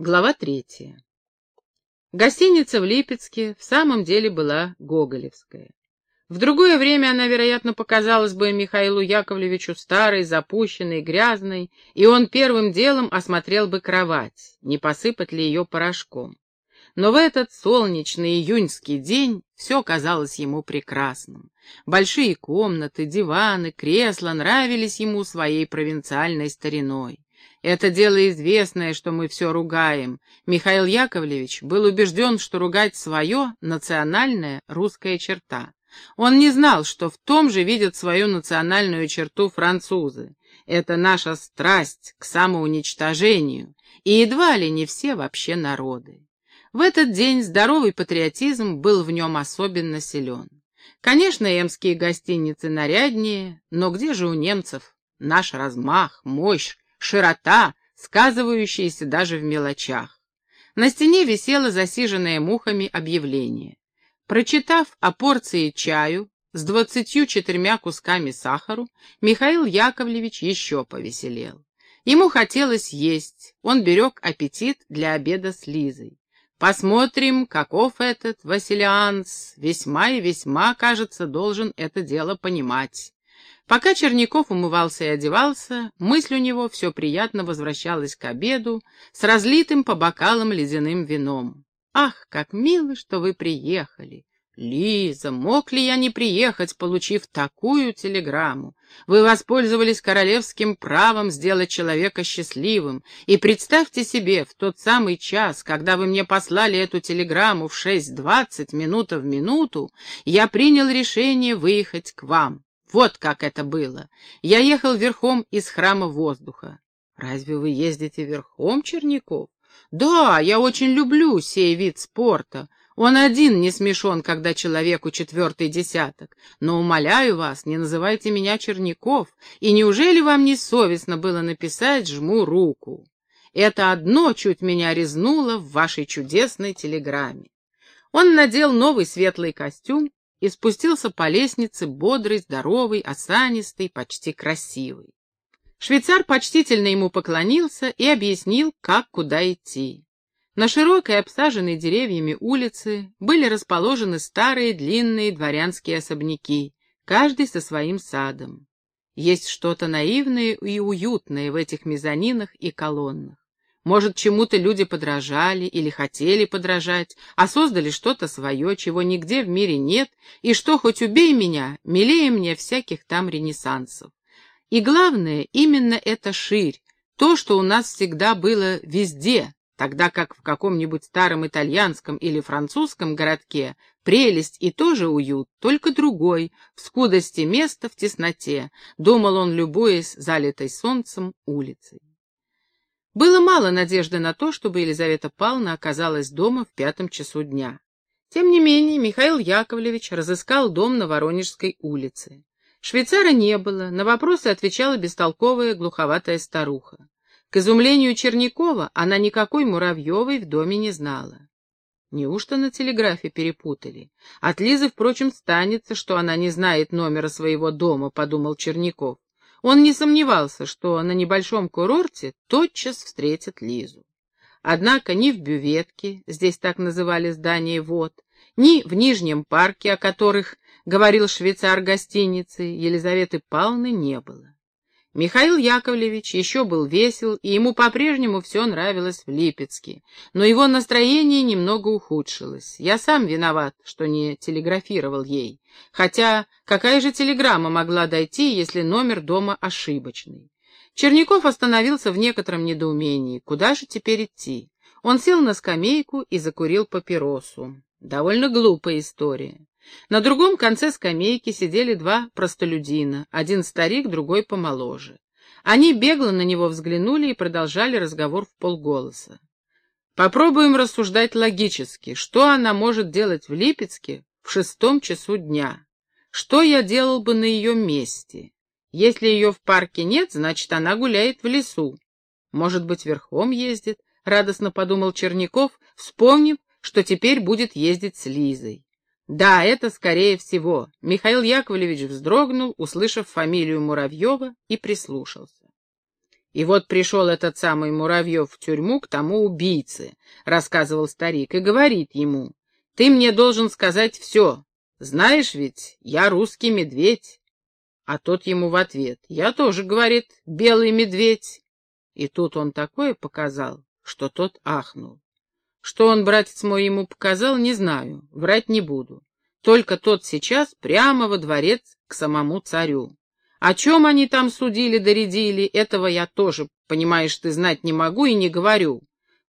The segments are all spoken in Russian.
Глава третья. Гостиница в Липецке в самом деле была Гоголевская. В другое время она, вероятно, показалась бы Михаилу Яковлевичу старой, запущенной, грязной, и он первым делом осмотрел бы кровать, не посыпать ли ее порошком. Но в этот солнечный июньский день все казалось ему прекрасным. Большие комнаты, диваны, кресла нравились ему своей провинциальной стариной. Это дело известное, что мы все ругаем. Михаил Яковлевич был убежден, что ругать свое — национальная русская черта. Он не знал, что в том же видят свою национальную черту французы. Это наша страсть к самоуничтожению, и едва ли не все вообще народы. В этот день здоровый патриотизм был в нем особенно силен. Конечно, эмские гостиницы наряднее, но где же у немцев наш размах, мощь, широта, сказывающаяся даже в мелочах. На стене висело засиженное мухами объявление. Прочитав о порции чаю с двадцатью четырьмя кусками сахару, Михаил Яковлевич еще повеселел. Ему хотелось есть, он берег аппетит для обеда с Лизой. Посмотрим, каков этот Василианс, весьма и весьма, кажется, должен это дело понимать. Пока Черняков умывался и одевался, мысль у него все приятно возвращалась к обеду с разлитым по бокалам ледяным вином. «Ах, как мило, что вы приехали! Лиза, мог ли я не приехать, получив такую телеграмму? Вы воспользовались королевским правом сделать человека счастливым, и представьте себе, в тот самый час, когда вы мне послали эту телеграмму в шесть двадцать минута в минуту, я принял решение выехать к вам. Вот как это было. Я ехал верхом из храма воздуха. Разве вы ездите верхом, Черняков? Да, я очень люблю сей вид спорта. Он один не смешон, когда человеку четвертый десяток. Но, умоляю вас, не называйте меня Черняков, и неужели вам не совестно было написать «жму руку»? Это одно чуть меня резнуло в вашей чудесной телеграмме. Он надел новый светлый костюм, и спустился по лестнице бодрый, здоровый, осанистый, почти красивый. Швейцар почтительно ему поклонился и объяснил, как куда идти. На широкой, обсаженной деревьями улице были расположены старые длинные дворянские особняки, каждый со своим садом. Есть что-то наивное и уютное в этих мезонинах и колоннах. Может, чему-то люди подражали или хотели подражать, а создали что-то свое, чего нигде в мире нет, и что, хоть убей меня, милее мне всяких там ренессансов. И главное, именно эта ширь, то, что у нас всегда было везде, тогда как в каком-нибудь старом итальянском или французском городке прелесть и тоже уют, только другой, в скудости места в тесноте, думал он, любуясь залитой солнцем улицей. Было мало надежды на то, чтобы Елизавета Павловна оказалась дома в пятом часу дня. Тем не менее, Михаил Яковлевич разыскал дом на Воронежской улице. Швейцара не было, на вопросы отвечала бестолковая глуховатая старуха. К изумлению Чернякова она никакой Муравьевой в доме не знала. Неужто на телеграфе перепутали? От Лизы, впрочем, станется, что она не знает номера своего дома, подумал Черняков. Он не сомневался, что на небольшом курорте тотчас встретит Лизу. Однако ни в бюветке, здесь так называли здание вод, ни в Нижнем парке, о которых говорил швейцар гостиницы, Елизаветы Павловны не было. Михаил Яковлевич еще был весел, и ему по-прежнему все нравилось в Липецке, но его настроение немного ухудшилось. Я сам виноват, что не телеграфировал ей. Хотя какая же телеграмма могла дойти, если номер дома ошибочный? Черняков остановился в некотором недоумении. Куда же теперь идти? Он сел на скамейку и закурил папиросу. Довольно глупая история. На другом конце скамейки сидели два простолюдина, один старик, другой помоложе. Они бегло на него взглянули и продолжали разговор в полголоса. Попробуем рассуждать логически. Что она может делать в Липецке в шестом часу дня? Что я делал бы на ее месте? Если ее в парке нет, значит, она гуляет в лесу. Может быть, верхом ездит, — радостно подумал Черняков, вспомнив, что теперь будет ездить с Лизой. Да, это скорее всего. Михаил Яковлевич вздрогнул, услышав фамилию Муравьева, и прислушался. И вот пришел этот самый Муравьев в тюрьму к тому убийце, — рассказывал старик, — и говорит ему, ты мне должен сказать все. Знаешь ведь, я русский медведь. А тот ему в ответ, я тоже, говорит, белый медведь. И тут он такое показал, что тот ахнул. Что он, братец мой, ему показал, не знаю, врать не буду. Только тот сейчас прямо во дворец к самому царю. О чем они там судили-доредили, этого я тоже, понимаешь, ты знать не могу и не говорю.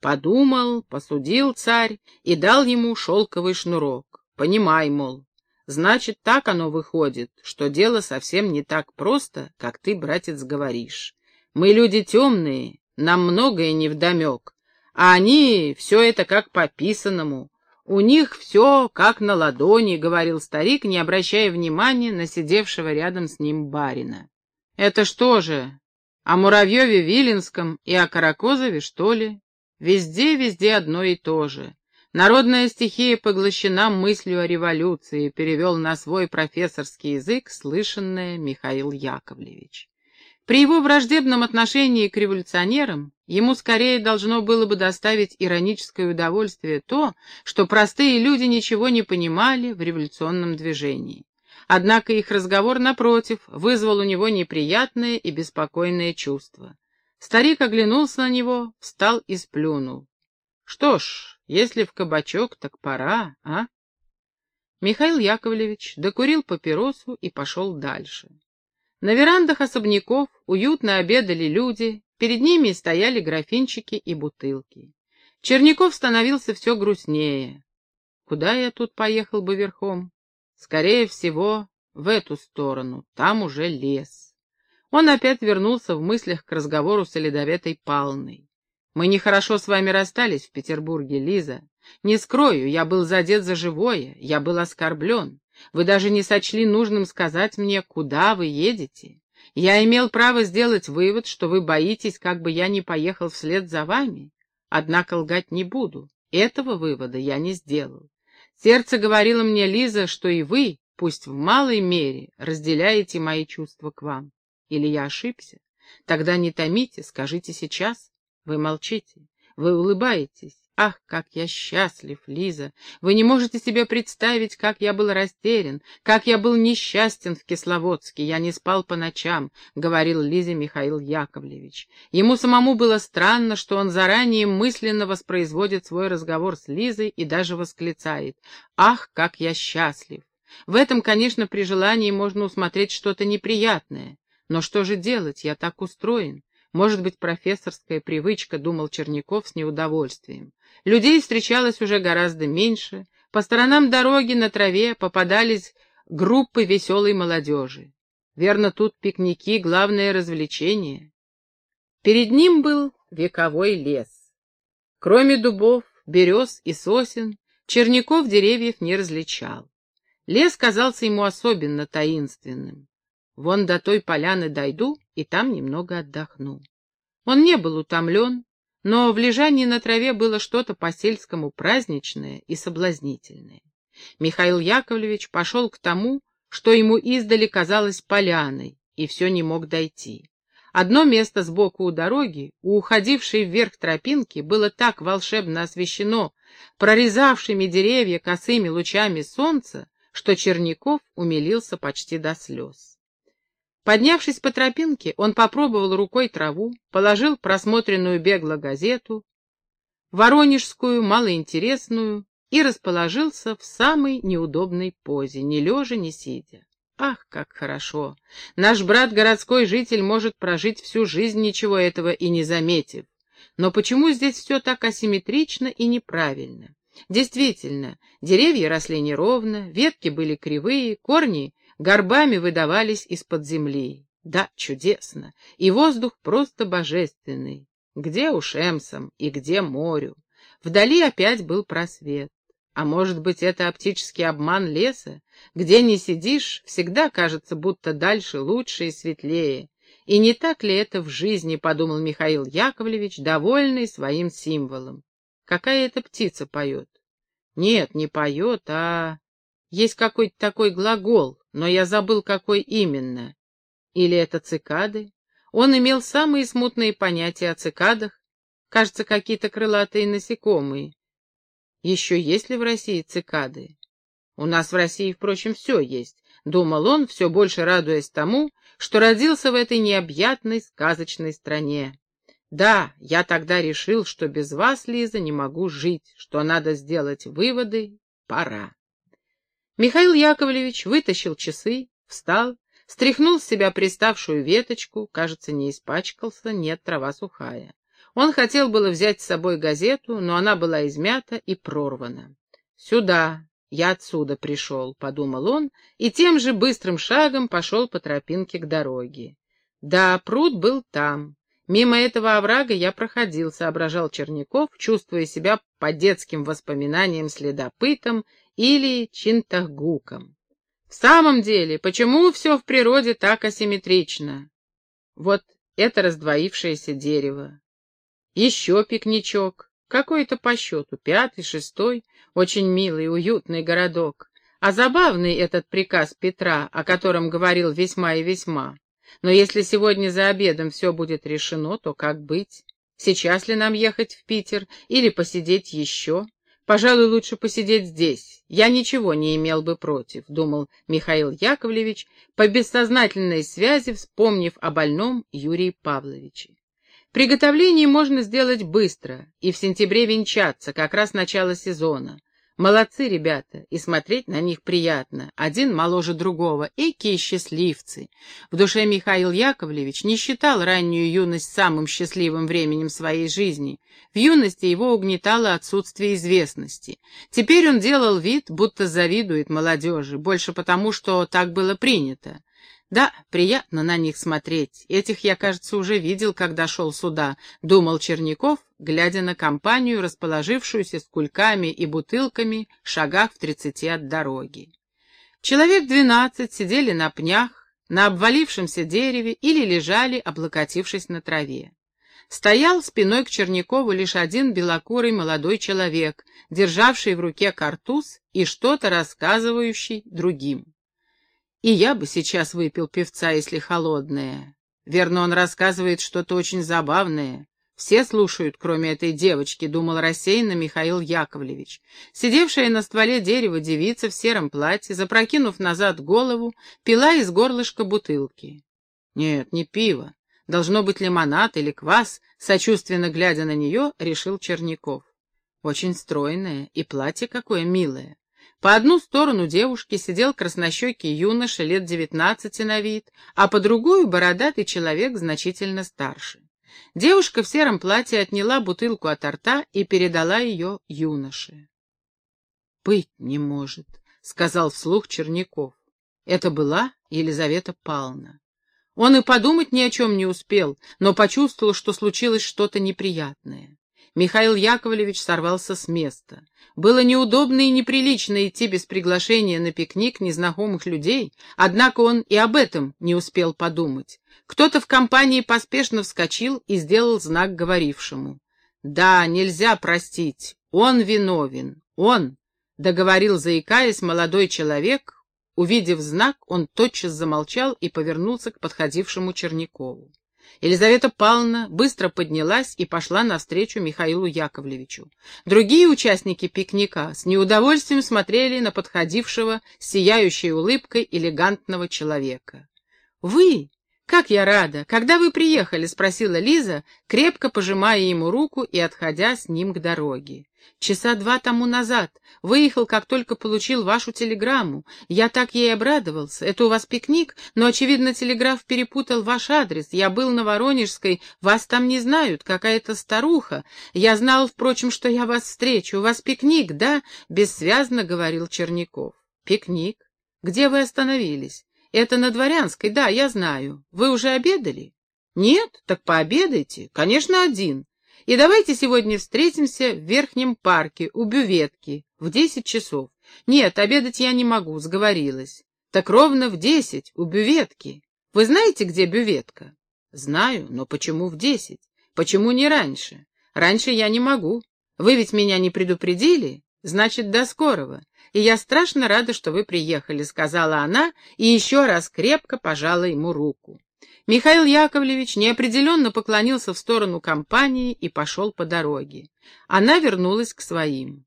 Подумал, посудил царь и дал ему шелковый шнурок. Понимай, мол, значит, так оно выходит, что дело совсем не так просто, как ты, братец, говоришь. Мы люди темные, нам многое невдомек, а они все это как по писанному. У них все как на ладони, — говорил старик, не обращая внимания на сидевшего рядом с ним барина. Это что же, о Муравьеве Виленском и о Каракозове, что ли? Везде-везде одно и то же. Народная стихия поглощена мыслью о революции, перевел на свой профессорский язык слышанное Михаил Яковлевич. При его враждебном отношении к революционерам ему скорее должно было бы доставить ироническое удовольствие то, что простые люди ничего не понимали в революционном движении. Однако их разговор, напротив, вызвал у него неприятное и беспокойное чувство. Старик оглянулся на него, встал и сплюнул. Что ж, если в кабачок, так пора, а? Михаил Яковлевич докурил папиросу и пошел дальше. На верандах особняков уютно обедали люди, перед ними стояли графинчики и бутылки. Черняков становился все грустнее. Куда я тут поехал бы верхом? Скорее всего, в эту сторону, там уже лес. Он опять вернулся в мыслях к разговору с Елизаветой Палной. «Мы нехорошо с вами расстались в Петербурге, Лиза. Не скрою, я был задет за живое, я был оскорблен. Вы даже не сочли нужным сказать мне, куда вы едете. Я имел право сделать вывод, что вы боитесь, как бы я не поехал вслед за вами. Однако лгать не буду. Этого вывода я не сделал. Сердце говорило мне, Лиза, что и вы, пусть в малой мере, разделяете мои чувства к вам. Или я ошибся? Тогда не томите, скажите сейчас. Вы молчите, вы улыбаетесь. Ах, как я счастлив, Лиза! Вы не можете себе представить, как я был растерян, как я был несчастен в Кисловодске. Я не спал по ночам, — говорил Лизе Михаил Яковлевич. Ему самому было странно, что он заранее мысленно воспроизводит свой разговор с Лизой и даже восклицает. Ах, как я счастлив! В этом, конечно, при желании можно усмотреть что-то неприятное. Но что же делать, я так устроен. Может быть, профессорская привычка, думал Черняков с неудовольствием. Людей встречалось уже гораздо меньше. По сторонам дороги на траве попадались группы веселой молодежи. Верно, тут пикники — главное развлечение. Перед ним был вековой лес. Кроме дубов, берез и сосен, Черняков деревьев не различал. Лес казался ему особенно таинственным. Вон до той поляны дойду, и там немного отдохну. Он не был утомлен, но в лежании на траве было что-то по-сельскому праздничное и соблазнительное. Михаил Яковлевич пошел к тому, что ему издали казалось поляной, и все не мог дойти. Одно место сбоку у дороги, у уходившей вверх тропинки, было так волшебно освещено прорезавшими деревья косыми лучами солнца, что Черняков умилился почти до слез. Поднявшись по тропинке, он попробовал рукой траву, положил просмотренную бегло газету, воронежскую, малоинтересную, и расположился в самой неудобной позе, ни лежа, ни сидя. Ах, как хорошо! Наш брат, городской житель, может прожить всю жизнь, ничего этого и не заметив. Но почему здесь все так асимметрично и неправильно? Действительно, деревья росли неровно, ветки были кривые, корни горбами выдавались из-под земли. Да, чудесно, и воздух просто божественный. Где уж Эмсом и где морю? Вдали опять был просвет. А может быть, это оптический обман леса? Где не сидишь, всегда кажется, будто дальше лучше и светлее. И не так ли это в жизни, подумал Михаил Яковлевич, довольный своим символом. Какая это птица поет? Нет, не поет, а... Есть какой-то такой глагол, но я забыл, какой именно. Или это цикады? он имел самые смутные понятия о цикадах, кажется, какие-то крылатые насекомые. Еще есть ли в России цикады? У нас в России, впрочем, все есть, думал он, все больше радуясь тому, что родился в этой необъятной сказочной стране. Да, я тогда решил, что без вас, Лиза, не могу жить, что надо сделать выводы, пора. Михаил Яковлевич вытащил часы, встал, Стряхнул с себя приставшую веточку, кажется, не испачкался, нет, трава сухая. Он хотел было взять с собой газету, но она была измята и прорвана. «Сюда, я отсюда пришел», — подумал он, и тем же быстрым шагом пошел по тропинке к дороге. Да, пруд был там. Мимо этого оврага я проходил, соображал Черняков, чувствуя себя по детским воспоминаниям следопытом или чинтахгуком. В самом деле, почему все в природе так асимметрично? Вот это раздвоившееся дерево. Еще пикничок, какой-то по счету, пятый, шестой, очень милый, уютный городок. А забавный этот приказ Петра, о котором говорил весьма и весьма. Но если сегодня за обедом все будет решено, то как быть? Сейчас ли нам ехать в Питер или посидеть еще? Пожалуй, лучше посидеть здесь. Я ничего не имел бы против, думал Михаил Яковлевич, по бессознательной связи вспомнив о больном Юрии Павловиче. Приготовление можно сделать быстро и в сентябре венчаться, как раз начало сезона. Молодцы ребята, и смотреть на них приятно. Один моложе другого, экие счастливцы. В душе Михаил Яковлевич не считал раннюю юность самым счастливым временем своей жизни. В юности его угнетало отсутствие известности. Теперь он делал вид, будто завидует молодежи, больше потому, что так было принято. Да, приятно на них смотреть. Этих я, кажется, уже видел, когда шел сюда, думал Черняков, глядя на компанию, расположившуюся с кульками и бутылками, шагах в тридцати от дороги. Человек двенадцать сидели на пнях, на обвалившемся дереве или лежали, облокотившись на траве. Стоял спиной к Чернякову лишь один белокурый молодой человек, державший в руке картуз и что-то рассказывающий другим. И я бы сейчас выпил певца, если холодное. Верно, он рассказывает что-то очень забавное. Все слушают, кроме этой девочки, думал рассеянно Михаил Яковлевич. Сидевшая на стволе дерева девица в сером платье, запрокинув назад голову, пила из горлышка бутылки. Нет, не пиво. Должно быть лимонад или квас, сочувственно глядя на нее, решил Черняков. Очень стройное, и платье какое милое. По одну сторону девушки сидел краснощекий юноша лет девятнадцати на вид, а по другую — бородатый человек значительно старше. Девушка в сером платье отняла бутылку от рта и передала ее юноше. «Быть не может», — сказал вслух Черняков. Это была Елизавета Павловна. Он и подумать ни о чем не успел, но почувствовал, что случилось что-то неприятное. Михаил Яковлевич сорвался с места. Было неудобно и неприлично идти без приглашения на пикник незнакомых людей, однако он и об этом не успел подумать. Кто-то в компании поспешно вскочил и сделал знак говорившему. «Да, нельзя простить, он виновен, он», — договорил, заикаясь, молодой человек. Увидев знак, он тотчас замолчал и повернулся к подходившему Чернякову. Елизавета Павловна быстро поднялась и пошла навстречу Михаилу Яковлевичу. Другие участники пикника с неудовольствием смотрели на подходившего сияющей улыбкой элегантного человека. «Вы? Как я рада! Когда вы приехали?» — спросила Лиза, крепко пожимая ему руку и отходя с ним к дороге. Часа два тому назад. Выехал, как только получил вашу телеграмму. Я так ей обрадовался. Это у вас пикник, но, очевидно, телеграф перепутал ваш адрес. Я был на Воронежской, вас там не знают, какая-то старуха. Я знал, впрочем, что я вас встречу. У вас пикник, да? Бессвязно говорил Черняков. Пикник? Где вы остановились? Это на Дворянской, да, я знаю. Вы уже обедали? Нет? Так пообедайте. Конечно, один. И давайте сегодня встретимся в Верхнем парке у бюветки в десять часов. Нет, обедать я не могу, сговорилась. Так ровно в десять, у бюветки. Вы знаете, где бюветка? Знаю, но почему в десять? Почему не раньше? Раньше я не могу. Вы ведь меня не предупредили? Значит, до скорого. И я страшно рада, что вы приехали, сказала она и еще раз крепко пожала ему руку. Михаил Яковлевич неопределенно поклонился в сторону компании и пошел по дороге. Она вернулась к своим.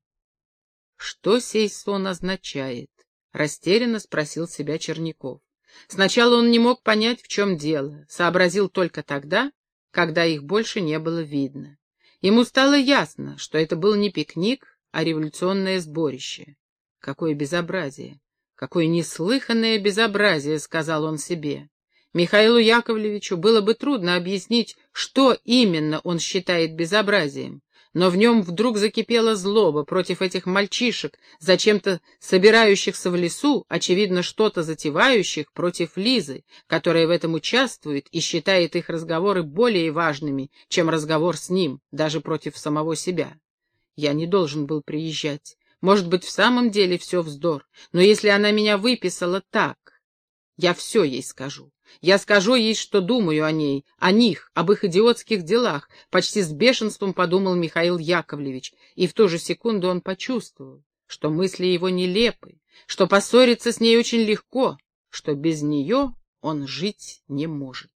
«Что сей сон означает?» — растерянно спросил себя Черняков. Сначала он не мог понять, в чем дело, сообразил только тогда, когда их больше не было видно. Ему стало ясно, что это был не пикник, а революционное сборище. Какое безобразие! Какое неслыханное безобразие, сказал он себе. Михаилу Яковлевичу было бы трудно объяснить, что именно он считает безобразием, но в нем вдруг закипела злоба против этих мальчишек, зачем-то собирающихся в лесу, очевидно, что-то затевающих против Лизы, которая в этом участвует и считает их разговоры более важными, чем разговор с ним, даже против самого себя. Я не должен был приезжать. Может быть, в самом деле все вздор, но если она меня выписала так, я все ей скажу. Я скажу ей, что думаю о ней, о них, об их идиотских делах, почти с бешенством подумал Михаил Яковлевич, и в ту же секунду он почувствовал, что мысли его нелепы, что поссориться с ней очень легко, что без нее он жить не может.